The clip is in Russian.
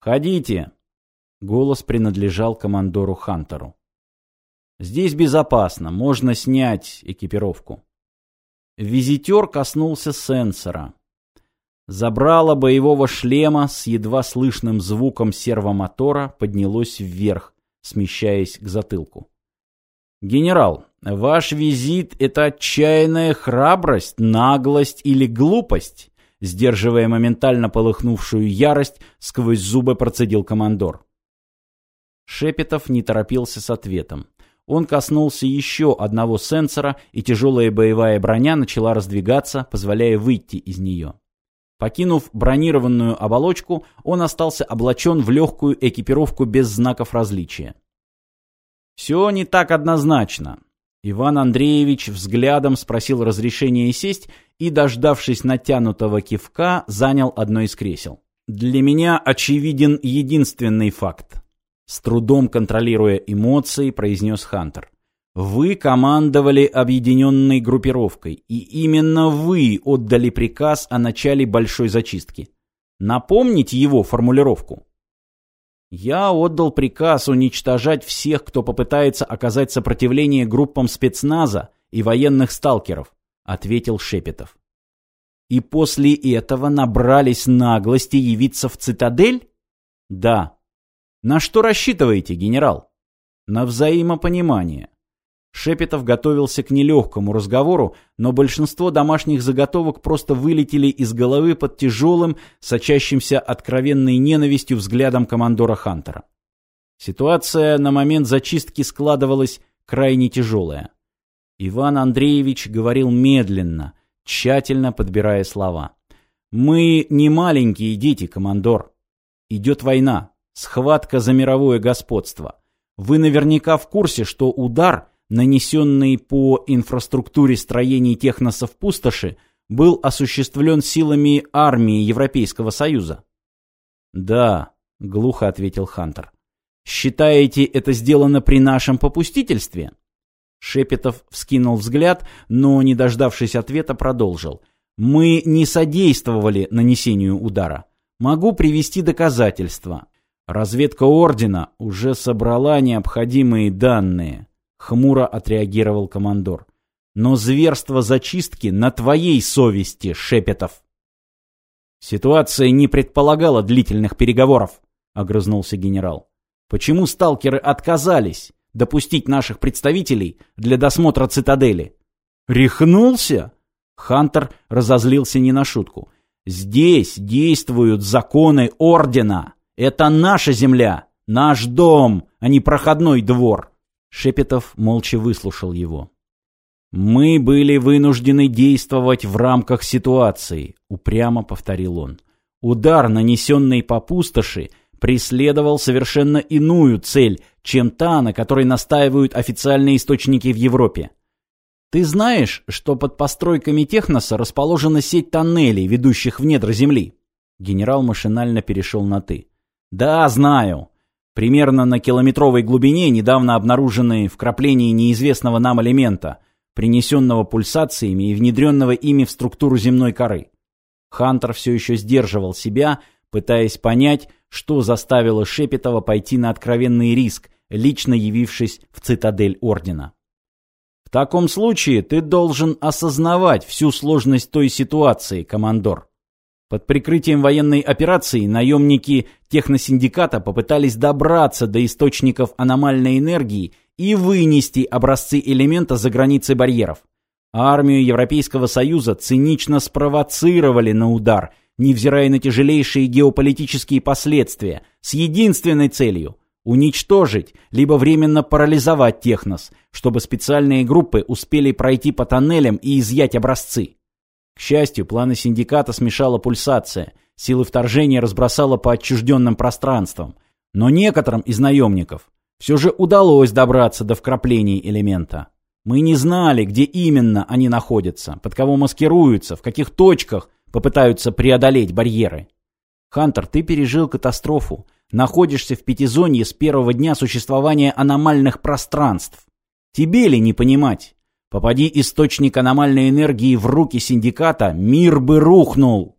«Ходите!» Голос принадлежал командору Хантеру. «Здесь безопасно, можно снять экипировку». Визитер коснулся сенсора. Забрало боевого шлема с едва слышным звуком сервомотора поднялось вверх, смещаясь к затылку. «Генерал, ваш визит — это отчаянная храбрость, наглость или глупость?» Сдерживая моментально полыхнувшую ярость, сквозь зубы процедил командор. Шепетов не торопился с ответом. Он коснулся еще одного сенсора, и тяжелая боевая броня начала раздвигаться, позволяя выйти из нее. Покинув бронированную оболочку, он остался облачен в легкую экипировку без знаков различия. «Все не так однозначно». Иван Андреевич взглядом спросил разрешения сесть и, дождавшись натянутого кивка, занял одно из кресел. «Для меня очевиден единственный факт. С трудом контролируя эмоции, произнес Хантер. Вы командовали объединенной группировкой, и именно вы отдали приказ о начале большой зачистки. Напомните его формулировку. Я отдал приказ уничтожать всех, кто попытается оказать сопротивление группам спецназа и военных сталкеров, ответил Шепетов. И после этого набрались наглости явиться в цитадель? Да, на что рассчитываете, генерал? На взаимопонимание. Шепетов готовился к нелегкому разговору, но большинство домашних заготовок просто вылетели из головы под тяжелым, сочащимся откровенной ненавистью взглядом командора Хантера. Ситуация на момент зачистки складывалась крайне тяжелая. Иван Андреевич говорил медленно, тщательно подбирая слова. «Мы не маленькие дети, командор. Идет война. Схватка за мировое господство. Вы наверняка в курсе, что удар, нанесенный по инфраструктуре строений техносов пустоши, был осуществлен силами армии Европейского Союза. «Да», — глухо ответил Хантер. «Считаете, это сделано при нашем попустительстве?» Шепетов вскинул взгляд, но, не дождавшись ответа, продолжил. «Мы не содействовали нанесению удара. Могу привести доказательства. Разведка Ордена уже собрала необходимые данные, хмуро отреагировал командор. Но зверство зачистки на твоей совести, Шепетов. Ситуация не предполагала длительных переговоров, огрызнулся генерал. Почему сталкеры отказались допустить наших представителей для досмотра цитадели? Рехнулся? Хантер разозлился не на шутку. Здесь действуют законы Ордена. Это наша земля, наш дом, а не проходной двор. Шепетов молча выслушал его. Мы были вынуждены действовать в рамках ситуации, упрямо повторил он. Удар, нанесенный по пустоши, преследовал совершенно иную цель, чем та, на которой настаивают официальные источники в Европе. Ты знаешь, что под постройками Техноса расположена сеть тоннелей, ведущих в недра Земли? Генерал машинально перешел на «ты». Да, знаю. Примерно на километровой глубине недавно обнаружены вкрапления неизвестного нам элемента, принесенного пульсациями и внедренного ими в структуру земной коры. Хантер все еще сдерживал себя, пытаясь понять, что заставило Шепетова пойти на откровенный риск, лично явившись в цитадель Ордена. В таком случае ты должен осознавать всю сложность той ситуации, командор. Под прикрытием военной операции наемники техносиндиката попытались добраться до источников аномальной энергии и вынести образцы элемента за границы барьеров. Армию Европейского Союза цинично спровоцировали на удар, невзирая на тяжелейшие геополитические последствия, с единственной целью – уничтожить, либо временно парализовать Технос, чтобы специальные группы успели пройти по тоннелям и изъять образцы. К счастью, планы синдиката смешала пульсация, силы вторжения разбросала по отчужденным пространствам. Но некоторым из наемников все же удалось добраться до вкраплений элемента. Мы не знали, где именно они находятся, под кого маскируются, в каких точках попытаются преодолеть барьеры. Хантер, ты пережил катастрофу, находишься в пятизонье с первого дня существования аномальных пространств. Тебе ли не понимать? Попади источник аномальной энергии в руки синдиката, мир бы рухнул.